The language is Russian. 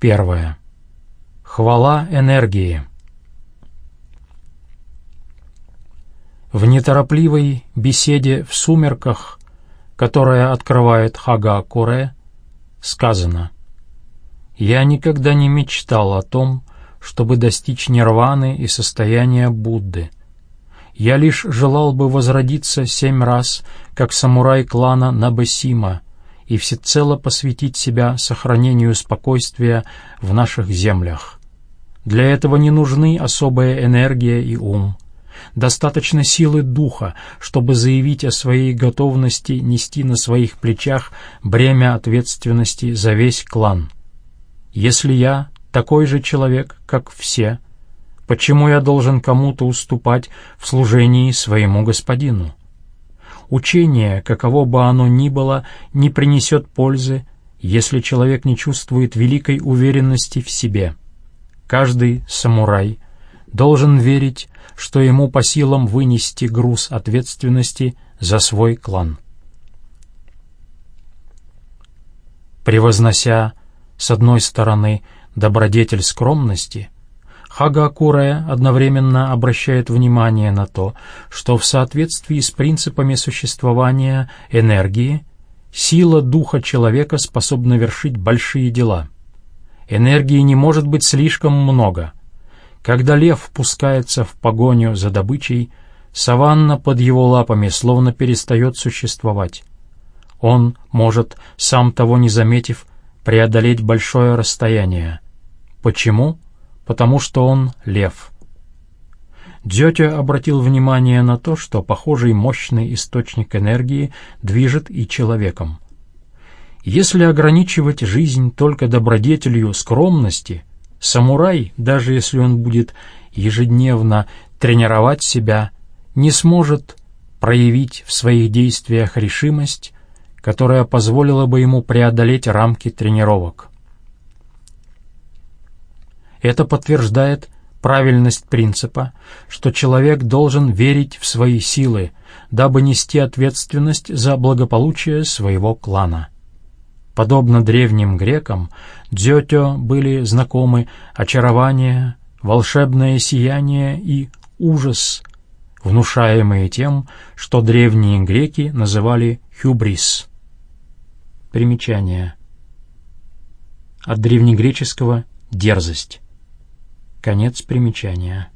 Первое. Хвала энергии. В неторопливой беседе в сумерках, которая открывает Хага Куре, сказано «Я никогда не мечтал о том, чтобы достичь нирваны и состояния Будды. Я лишь желал бы возродиться семь раз, как самурай клана Набасима, и всецело посвятить себя сохранению спокойствия в наших землях. Для этого не нужны особая энергия и ум. Достаточно силы духа, чтобы заявить о своей готовности нести на своих плечах бремя ответственности за весь клан. Если я такой же человек, как все, почему я должен кому-то уступать в служении своему господину? Учение, каково бы оно ни было, не принесет пользы, если человек не чувствует великой уверенности в себе. Каждый самурай должен верить, что ему по силам вынести груз ответственности за свой клан. Превознося, с одной стороны, добродетель скромности, Хагакурая одновременно обращает внимание на то, что в соответствии с принципами существования энергии сила духа человека способна вершить большие дела. Энергии не может быть слишком много — когда лев пускается в погоню за добычей, саванна под его лапами словно перестает существовать. Он может, сам того не заметив, преодолеть большое расстояние. Почему? Потому что он лев. Дзётя обратил внимание на то, что похожий мощный источник энергии движет и человеком. Если ограничивать жизнь только добродетелью скромности — Самурай, даже если он будет ежедневно тренировать себя, не сможет проявить в своих действиях решимость, которая позволила бы ему преодолеть рамки тренировок. Это подтверждает правильность принципа, что человек должен верить в свои силы, дабы нести ответственность за благополучие своего клана. Подобно древним грекам, дзётё были знакомы очарование, волшебное сияние и ужас, внушаемые тем, что древние греки называли хюбрис. Примечание. От древнегреческого «дерзость». Конец примечания.